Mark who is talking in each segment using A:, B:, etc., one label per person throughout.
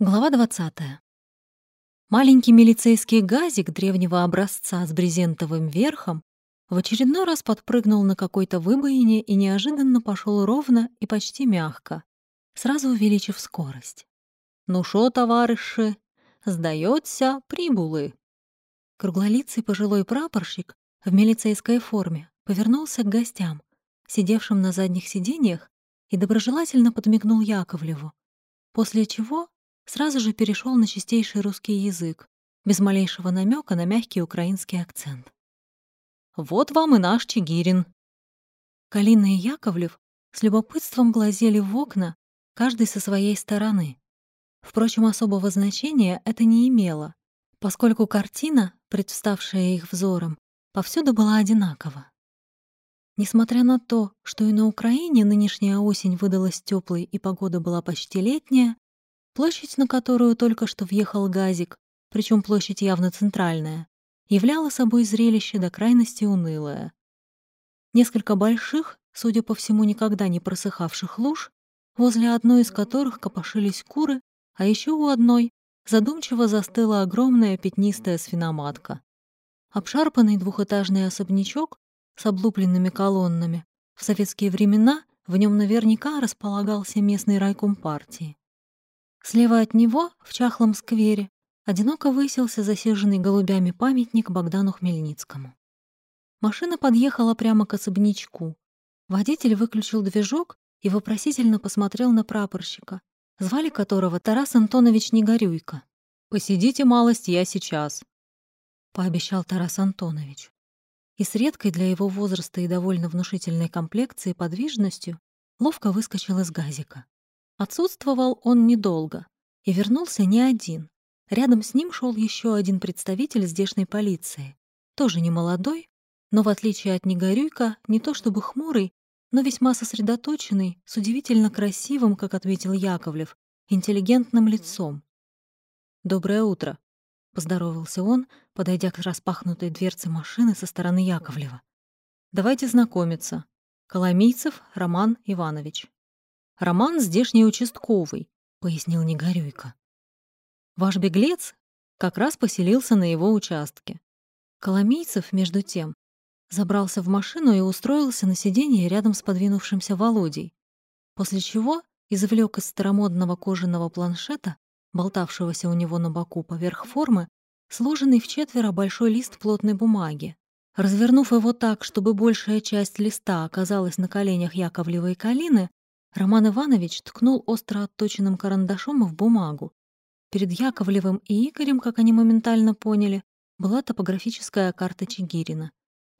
A: Глава 20. Маленький милицейский газик древнего образца с брезентовым верхом в очередной раз подпрыгнул на какой-то выбоине и неожиданно пошел ровно и почти мягко, сразу увеличив скорость. «Ну шо, товарищи, сдается прибулы!» Круглолицый пожилой прапорщик в милицейской форме повернулся к гостям, сидевшим на задних сиденьях, и доброжелательно подмигнул Яковлеву, после чего сразу же перешел на чистейший русский язык, без малейшего намека на мягкий украинский акцент. «Вот вам и наш Чигирин!» Калина и Яковлев с любопытством глазели в окна, каждый со своей стороны. Впрочем, особого значения это не имело, поскольку картина, представшая их взором, повсюду была одинакова. Несмотря на то, что и на Украине нынешняя осень выдалась теплой и погода была почти летняя, Площадь, на которую только что въехал газик, причем площадь явно центральная, являла собой зрелище до крайности унылое. Несколько больших, судя по всему, никогда не просыхавших луж, возле одной из которых копошились куры, а еще у одной задумчиво застыла огромная пятнистая свиноматка. Обшарпанный двухэтажный особнячок с облупленными колоннами. В советские времена в нем наверняка располагался местный райком партии. Слева от него, в чахлом сквере, одиноко высился засиженный голубями памятник Богдану Хмельницкому. Машина подъехала прямо к особнячку. Водитель выключил движок и вопросительно посмотрел на прапорщика, звали которого Тарас Антонович Негорюйко. «Посидите малость, я сейчас», — пообещал Тарас Антонович. И с редкой для его возраста и довольно внушительной комплекции подвижностью ловко выскочил из газика. Отсутствовал он недолго и вернулся не один. Рядом с ним шел еще один представитель здешней полиции. Тоже не молодой, но, в отличие от Негорюйка, не то чтобы хмурый, но весьма сосредоточенный, с удивительно красивым, как отметил Яковлев, интеллигентным лицом. «Доброе утро», — поздоровался он, подойдя к распахнутой дверце машины со стороны Яковлева. «Давайте знакомиться. Коломийцев Роман Иванович». Роман здешний участковый», — пояснил Негорюйко. «Ваш беглец как раз поселился на его участке. Коломийцев, между тем, забрался в машину и устроился на сиденье рядом с подвинувшимся Володей, после чего извлек из старомодного кожаного планшета, болтавшегося у него на боку поверх формы, сложенный в четверо большой лист плотной бумаги. Развернув его так, чтобы большая часть листа оказалась на коленях Яковлевой Калины, Роман Иванович ткнул остро отточенным карандашом в бумагу. Перед Яковлевым и Игорем, как они моментально поняли, была топографическая карта Чигирина,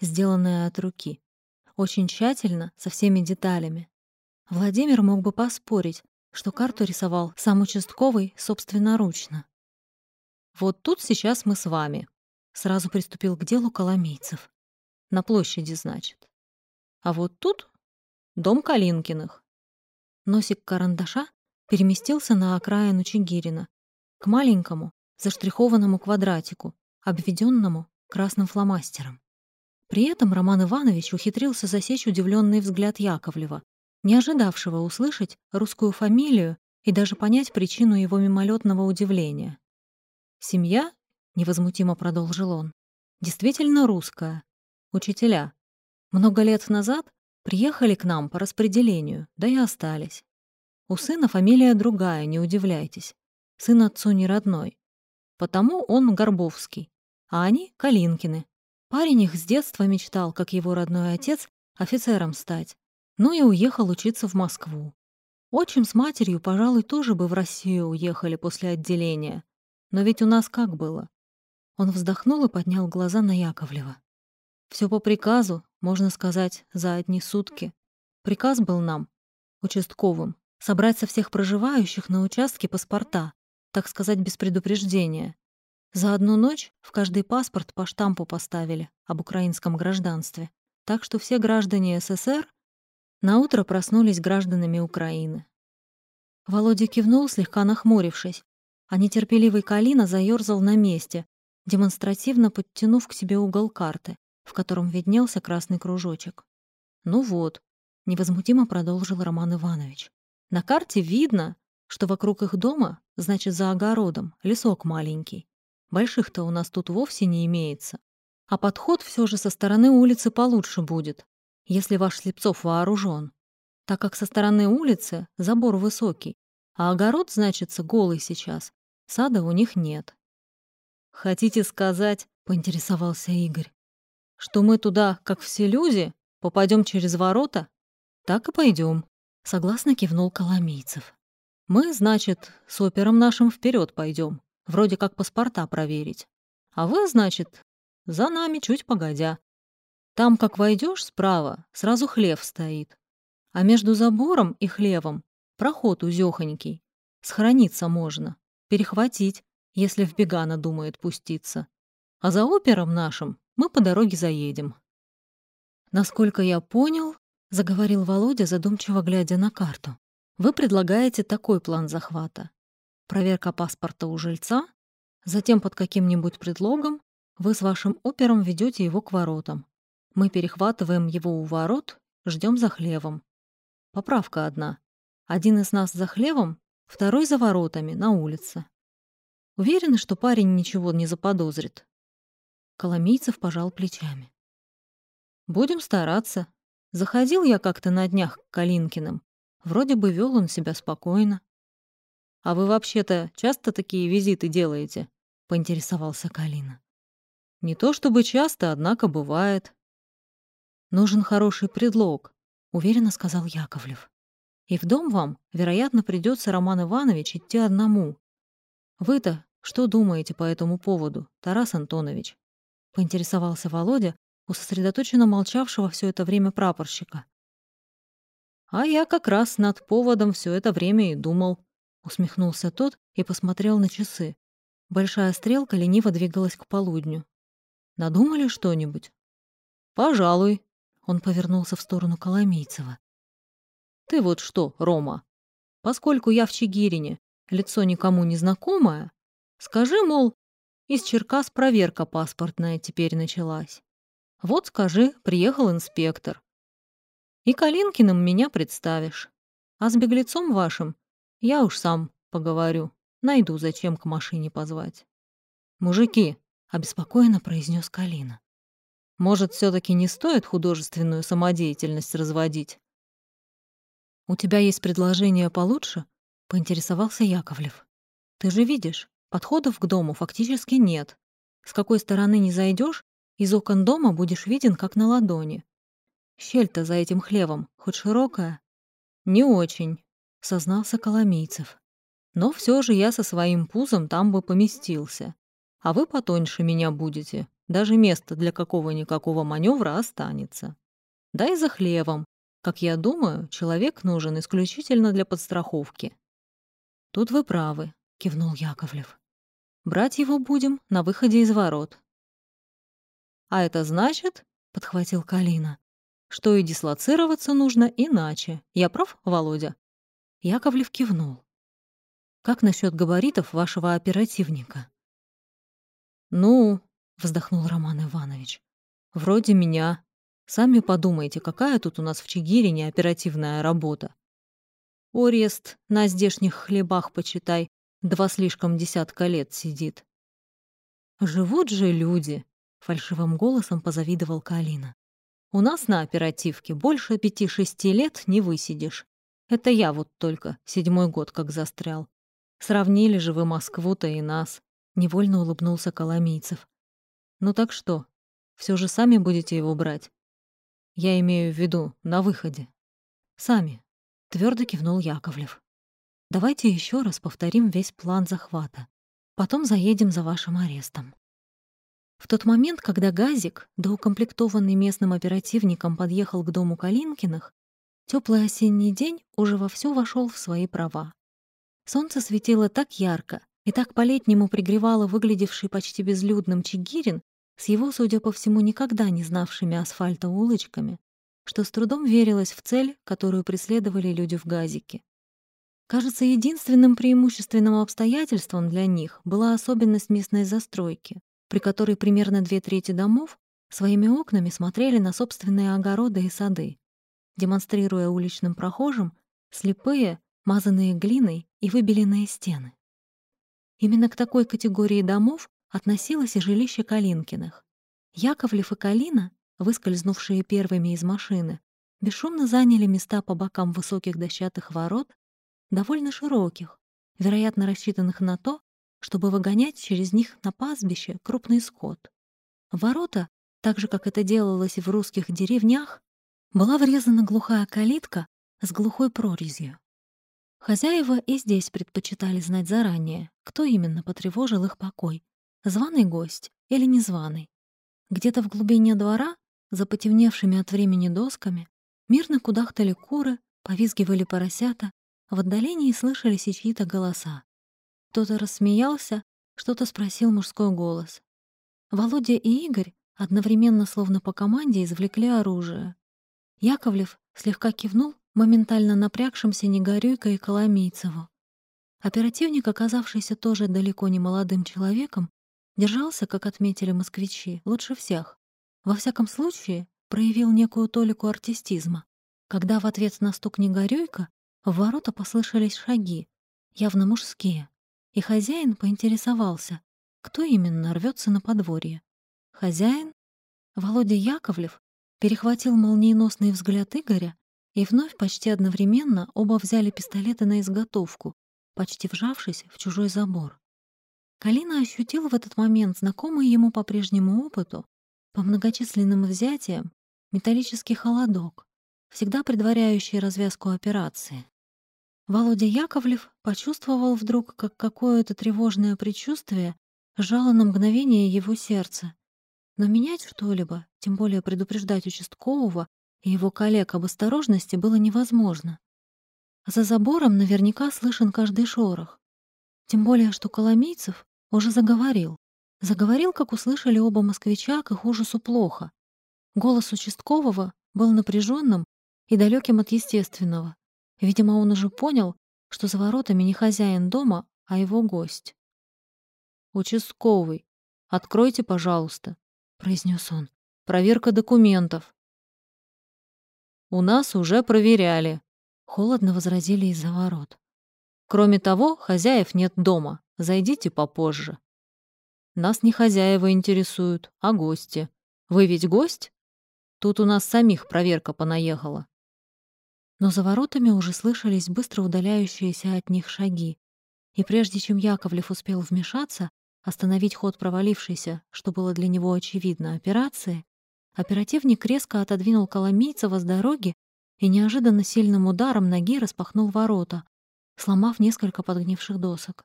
A: сделанная от руки. Очень тщательно, со всеми деталями. Владимир мог бы поспорить, что карту рисовал сам участковый собственноручно. «Вот тут сейчас мы с вами», — сразу приступил к делу Коломейцев. «На площади, значит. А вот тут дом Калинкиных. Носик карандаша переместился на окраину Чигирина, к маленькому, заштрихованному квадратику, обведенному красным фломастером. При этом Роман Иванович ухитрился засечь удивленный взгляд Яковлева, не ожидавшего услышать русскую фамилию и даже понять причину его мимолетного удивления. «Семья», — невозмутимо продолжил он, — «действительно русская. Учителя. Много лет назад Приехали к нам по распределению, да и остались. У сына фамилия другая, не удивляйтесь. Сын отцу не родной. Потому он Горбовский, а они — Калинкины. Парень их с детства мечтал, как его родной отец, офицером стать. Ну и уехал учиться в Москву. Отчим с матерью, пожалуй, тоже бы в Россию уехали после отделения. Но ведь у нас как было? Он вздохнул и поднял глаза на Яковлева. Все по приказу, можно сказать, за одни сутки. Приказ был нам, участковым, собрать со всех проживающих на участке паспорта, так сказать, без предупреждения. За одну ночь в каждый паспорт по штампу поставили об украинском гражданстве, так что все граждане СССР на утро проснулись гражданами Украины. Володя кивнул, слегка нахмурившись, а нетерпеливый Калина заёрзал на месте, демонстративно подтянув к себе угол карты в котором виднелся красный кружочек. «Ну вот», — невозмутимо продолжил Роман Иванович. «На карте видно, что вокруг их дома, значит, за огородом, лесок маленький. Больших-то у нас тут вовсе не имеется. А подход все же со стороны улицы получше будет, если ваш Слепцов вооружен, так как со стороны улицы забор высокий, а огород, значится, голый сейчас, сада у них нет. «Хотите сказать, — поинтересовался Игорь, — что мы туда, как все люди, попадем через ворота? Так и пойдем, согласно кивнул Коломийцев. Мы, значит, с опером нашим вперед пойдем, вроде как паспорта проверить. А вы, значит, за нами чуть погодя. Там, как войдешь справа, сразу хлев стоит. А между забором и хлевом проход узёхонький. Схорониться можно, перехватить, если в бега надумает пуститься. А за опером нашим мы по дороге заедем. Насколько я понял, заговорил Володя, задумчиво глядя на карту. Вы предлагаете такой план захвата. Проверка паспорта у жильца, затем под каким-нибудь предлогом вы с вашим опером ведете его к воротам. Мы перехватываем его у ворот, ждем за хлевом. Поправка одна. Один из нас за хлевом, второй за воротами, на улице. Уверены, что парень ничего не заподозрит?» Коломийцев пожал плечами. «Будем стараться. Заходил я как-то на днях к Калинкиным. Вроде бы вел он себя спокойно. «А вы вообще-то часто такие визиты делаете?» — поинтересовался Калина. «Не то чтобы часто, однако бывает». «Нужен хороший предлог», — уверенно сказал Яковлев. «И в дом вам, вероятно, придется Роман Иванович идти одному, «Вы-то что думаете по этому поводу, Тарас Антонович?» — поинтересовался Володя у сосредоточенно молчавшего все это время прапорщика. «А я как раз над поводом все это время и думал», — усмехнулся тот и посмотрел на часы. Большая стрелка лениво двигалась к полудню. «Надумали что-нибудь?» «Пожалуй», — он повернулся в сторону Коломийцева. «Ты вот что, Рома, поскольку я в Чигирине лицо никому не знакомое, скажи, мол, из Черкас проверка паспортная теперь началась. Вот скажи, приехал инспектор. И Калинкиным меня представишь. А с беглецом вашим я уж сам поговорю. Найду, зачем к машине позвать. «Мужики», — обеспокоенно произнес Калина. «Может, все таки не стоит художественную самодеятельность разводить?» «У тебя есть предложение получше?» поинтересовался Яковлев. «Ты же видишь, подходов к дому фактически нет. С какой стороны не зайдешь, из окон дома будешь виден как на ладони. Щель-то за этим хлевом хоть широкая?» «Не очень», — сознался Коломейцев. «Но все же я со своим пузом там бы поместился. А вы потоньше меня будете. Даже место для какого-никакого маневра останется. Да и за хлевом. Как я думаю, человек нужен исключительно для подстраховки. «Тут вы правы», — кивнул Яковлев. «Брать его будем на выходе из ворот». «А это значит», — подхватил Калина, «что и дислоцироваться нужно иначе. Я прав, Володя?» Яковлев кивнул. «Как насчет габаритов вашего оперативника?» «Ну», — вздохнул Роман Иванович, «вроде меня. Сами подумайте, какая тут у нас в Чигирине оперативная работа. Орест на здешних хлебах, почитай, два слишком десятка лет сидит. «Живут же люди», — фальшивым голосом позавидовал Калина. «У нас на оперативке больше пяти-шести лет не высидишь. Это я вот только седьмой год как застрял. Сравнили же вы Москву-то и нас», — невольно улыбнулся Коломийцев. «Ну так что, все же сами будете его брать?» «Я имею в виду на выходе». «Сами», Твердо кивнул Яковлев. Давайте еще раз повторим весь план захвата. Потом заедем за вашим арестом. В тот момент, когда Газик, доукомплектованный местным оперативником, подъехал к дому Калинкиных, теплый осенний день уже вовсю вошел в свои права. Солнце светило так ярко и так по-летнему пригревало выглядевший почти безлюдным Чигирин с его, судя по всему, никогда не знавшими асфальта улочками, что с трудом верилось в цель, которую преследовали люди в газике. Кажется, единственным преимущественным обстоятельством для них была особенность местной застройки, при которой примерно две трети домов своими окнами смотрели на собственные огороды и сады, демонстрируя уличным прохожим слепые, мазанные глиной и выбеленные стены. Именно к такой категории домов относилось и жилище Калинкиных. Яковлев и Калина, выскользнувшие первыми из машины, бесшумно заняли места по бокам высоких дощатых ворот, довольно широких, вероятно, рассчитанных на то, чтобы выгонять через них на пастбище крупный скот. Ворота, так же, как это делалось в русских деревнях, была врезана глухая калитка с глухой прорезью. Хозяева и здесь предпочитали знать заранее, кто именно потревожил их покой — званый гость или незваный. Где-то в глубине двора, за потемневшими от времени досками, мирно кудахтали куры, повизгивали поросята, в отдалении слышались и чьи-то голоса. Кто-то рассмеялся, что-то спросил мужской голос. Володя и Игорь одновременно, словно по команде, извлекли оружие. Яковлев слегка кивнул моментально напрягшимся Негорюйко и Коломийцеву. Оперативник, оказавшийся тоже далеко не молодым человеком, держался, как отметили москвичи, лучше всех. Во всяком случае, проявил некую толику артистизма, когда в ответ на стук Негорюйко в ворота послышались шаги, явно мужские, и хозяин поинтересовался, кто именно рвется на подворье. Хозяин? Володя Яковлев перехватил молниеносный взгляд Игоря, и вновь почти одновременно оба взяли пистолеты на изготовку, почти вжавшись в чужой забор. Калина ощутил в этот момент знакомый ему по прежнему опыту, по многочисленным взятиям, металлический холодок, всегда предваряющий развязку операции. Володя Яковлев почувствовал вдруг, как какое-то тревожное предчувствие сжало на мгновение его сердце, но менять что-либо, тем более предупреждать участкового и его коллег об осторожности было невозможно. За забором наверняка слышен каждый шорох. Тем более, что Коломийцев уже заговорил. Заговорил, как услышали оба москвича, к их ужасу плохо. Голос участкового был напряженным и далеким от естественного. Видимо, он уже понял, что за воротами не хозяин дома, а его гость. «Участковый, откройте, пожалуйста», произнес он. «Проверка документов». «У нас уже проверяли», — холодно возразили из-за ворот. «Кроме того, хозяев нет дома. Зайдите попозже». «Нас не хозяева интересуют, а гости. Вы ведь гость? Тут у нас самих проверка понаехала». Но за воротами уже слышались быстро удаляющиеся от них шаги. И прежде чем Яковлев успел вмешаться, остановить ход провалившейся, что было для него очевидно, операции, оперативник резко отодвинул Коломийцева с дороги и неожиданно сильным ударом ноги распахнул ворота, сломав несколько подгнивших досок.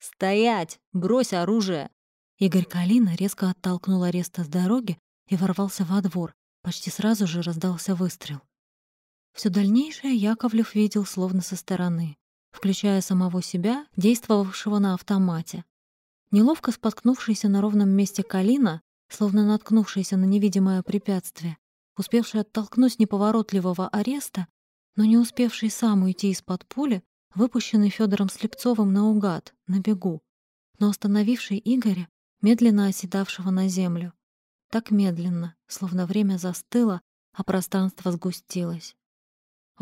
A: «Стоять! Брось оружие!» Игорь Калина резко оттолкнул ареста с дороги и ворвался во двор. Почти сразу же раздался выстрел. Все дальнейшее Яковлев видел словно со стороны, включая самого себя, действовавшего на автомате. Неловко споткнувшийся на ровном месте Калина, словно наткнувшийся на невидимое препятствие, успевший оттолкнуть неповоротливого ареста, но не успевший сам уйти из-под пули, выпущенный Федором Слепцовым наугад, на бегу, но остановивший Игоря, медленно оседавшего на землю. Так медленно, словно время застыло, а пространство сгустилось.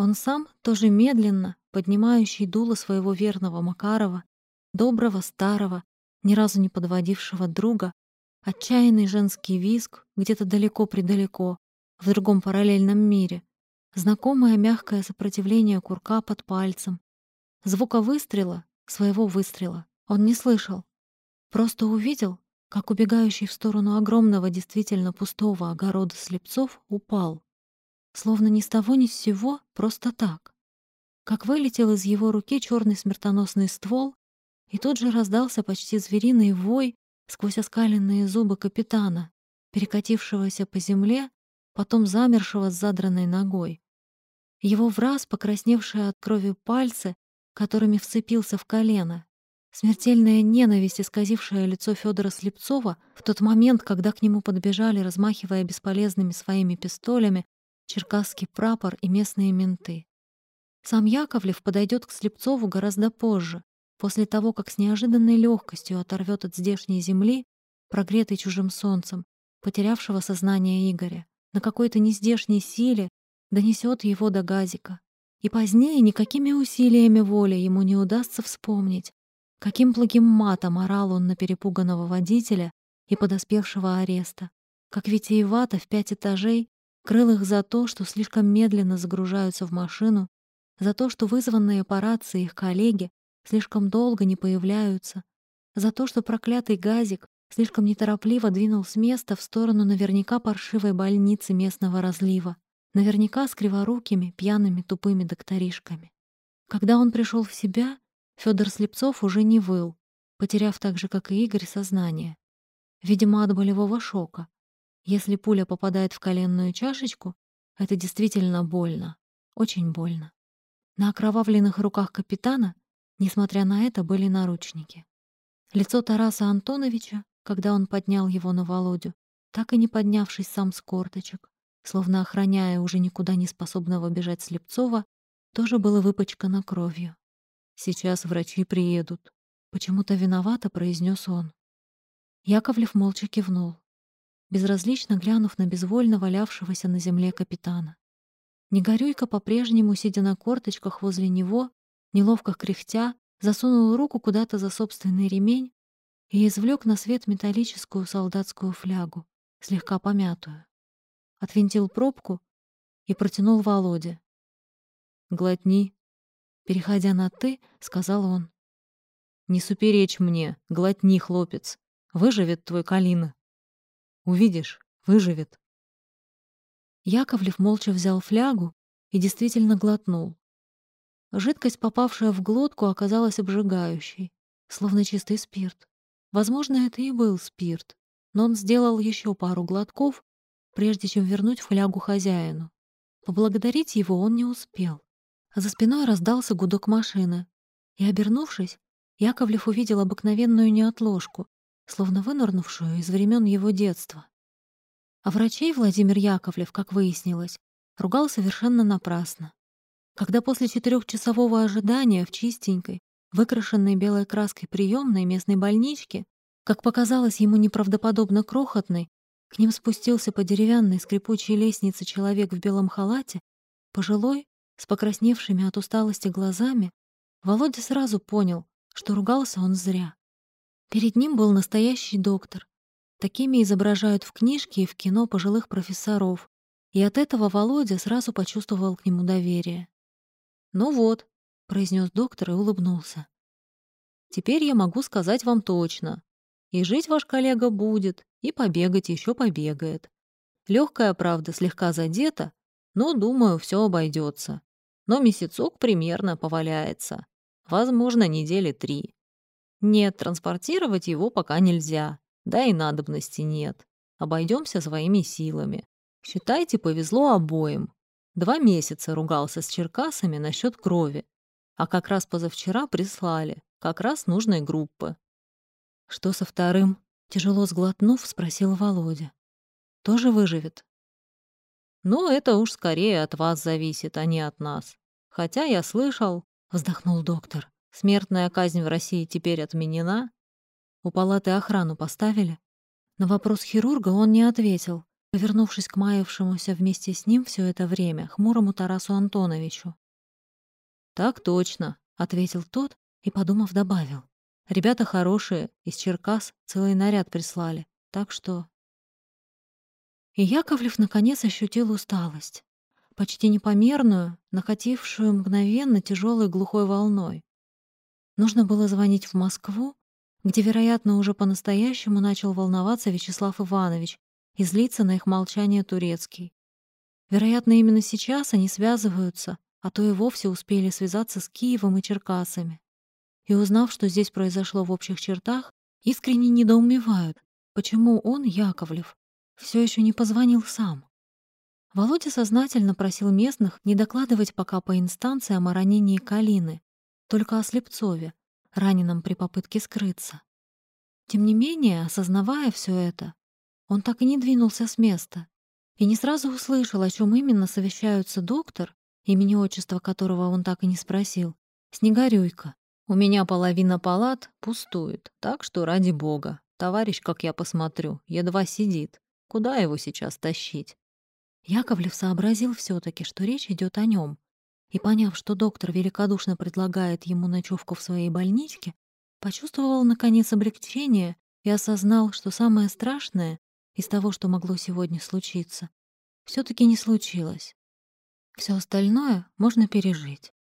A: Он сам, тоже медленно, поднимающий дуло своего верного Макарова, доброго, старого, ни разу не подводившего друга, отчаянный женский визг где-то далеко-предалеко, в другом параллельном мире, знакомое мягкое сопротивление курка под пальцем. Звука выстрела, своего выстрела, он не слышал. Просто увидел, как убегающий в сторону огромного, действительно пустого огорода слепцов упал. Словно ни с того ни с сего, просто так. Как вылетел из его руки черный смертоносный ствол и тут же раздался почти звериный вой сквозь оскаленные зубы капитана, перекатившегося по земле, потом замершего с задранной ногой. Его враз покрасневшие от крови пальцы, которыми вцепился в колено, смертельная ненависть, исказившая лицо Федора Слепцова в тот момент, когда к нему подбежали, размахивая бесполезными своими пистолями, черкасский прапор и местные менты. Сам Яковлев подойдет к Слепцову гораздо позже, После того, как с неожиданной легкостью оторвет от здешней земли, прогретой чужим солнцем, потерявшего сознание Игоря, на какой-то нездешней силе донесет его до газика. И позднее никакими усилиями воли ему не удастся вспомнить, каким благим матом орал он на перепуганного водителя и подоспевшего ареста, как витиевато в пять этажей крыл их за то, что слишком медленно загружаются в машину, за то, что вызванные по рации их коллеги слишком долго не появляются, за то, что проклятый газик слишком неторопливо двинул с места в сторону наверняка паршивой больницы местного разлива, наверняка с криворукими, пьяными, тупыми докторишками. Когда он пришел в себя, Федор Слепцов уже не выл, потеряв так же, как и Игорь, сознание. Видимо, от болевого шока. Если пуля попадает в коленную чашечку, это действительно больно, очень больно. На окровавленных руках капитана, несмотря на это, были наручники. Лицо Тараса Антоновича, когда он поднял его на Володю, так и не поднявшись сам с корточек, словно охраняя уже никуда не способного бежать Слепцова, тоже было выпачкано кровью. «Сейчас врачи приедут», — почему-то виновато произнес он. Яковлев молча кивнул, безразлично глянув на безвольно валявшегося на земле капитана. Негорюйка по-прежнему, сидя на корточках возле него, неловко кряхтя, засунул руку куда-то за собственный ремень и извлек на свет металлическую солдатскую флягу, слегка помятую. Отвинтил пробку и протянул Володе. «Глотни». Переходя на «ты», сказал он. «Не суперечь мне, глотни, хлопец. Выживет твой Калина. Увидишь, выживет». Яковлев молча взял флягу и действительно глотнул. Жидкость, попавшая в глотку, оказалась обжигающей, словно чистый спирт. Возможно, это и был спирт, но он сделал еще пару глотков, прежде чем вернуть флягу хозяину. Поблагодарить его он не успел. За спиной раздался гудок машины, и, обернувшись, Яковлев увидел обыкновенную неотложку, словно вынырнувшую из времен его детства. А врачей Владимир Яковлев, как выяснилось, ругал совершенно напрасно. Когда после четырехчасового ожидания в чистенькой, выкрашенной белой краской приемной местной больничке, как показалось ему неправдоподобно крохотной, к ним спустился по деревянной скрипучей лестнице человек в белом халате, пожилой, с покрасневшими от усталости глазами, Володя сразу понял, что ругался он зря. Перед ним был настоящий доктор. Такими изображают в книжке и в кино пожилых профессоров. И от этого Володя сразу почувствовал к нему доверие. «Ну вот», — произнес доктор и улыбнулся. «Теперь я могу сказать вам точно. И жить ваш коллега будет, и побегать еще побегает. Легкая, правда, слегка задета, но, думаю, все обойдется. Но месяцок примерно поваляется. Возможно, недели три. Нет, транспортировать его пока нельзя. Да и надобности нет. Обойдемся своими силами. Считайте, повезло обоим. Два месяца ругался с черкасами насчет крови. А как раз позавчера прислали. Как раз нужной группы. Что со вторым? Тяжело сглотнув, спросил Володя. Тоже выживет? Ну, это уж скорее от вас зависит, а не от нас. Хотя я слышал, вздохнул доктор, смертная казнь в России теперь отменена. У палаты охрану поставили? На вопрос хирурга он не ответил, повернувшись к маявшемуся вместе с ним все это время, хмурому Тарасу Антоновичу. «Так точно», — ответил тот и, подумав, добавил. «Ребята хорошие, из Черкас целый наряд прислали, так что...» И Яковлев наконец ощутил усталость, почти непомерную, накатившую мгновенно тяжелой глухой волной. Нужно было звонить в Москву, где, вероятно, уже по-настоящему начал волноваться Вячеслав Иванович и злиться на их молчание турецкий. Вероятно, именно сейчас они связываются, а то и вовсе успели связаться с Киевом и Черкасами. И узнав, что здесь произошло в общих чертах, искренне недоумевают, почему он, Яковлев, все еще не позвонил сам. Володя сознательно просил местных не докладывать пока по инстанциям о ранении Калины, только о Слепцове, раненом при попытке скрыться. Тем не менее, осознавая все это, он так и не двинулся с места и не сразу услышал, о чем именно совещаются доктор, имени отчества которого он так и не спросил, Снегорюйка. «У меня половина палат пустует, так что ради бога. Товарищ, как я посмотрю, едва сидит. Куда его сейчас тащить?» Яковлев сообразил все таки что речь идет о нем, и, поняв, что доктор великодушно предлагает ему ночевку в своей больничке, почувствовал, наконец, облегчение и осознал, что самое страшное из того, что могло сегодня случиться, все таки не случилось. Все остальное можно пережить.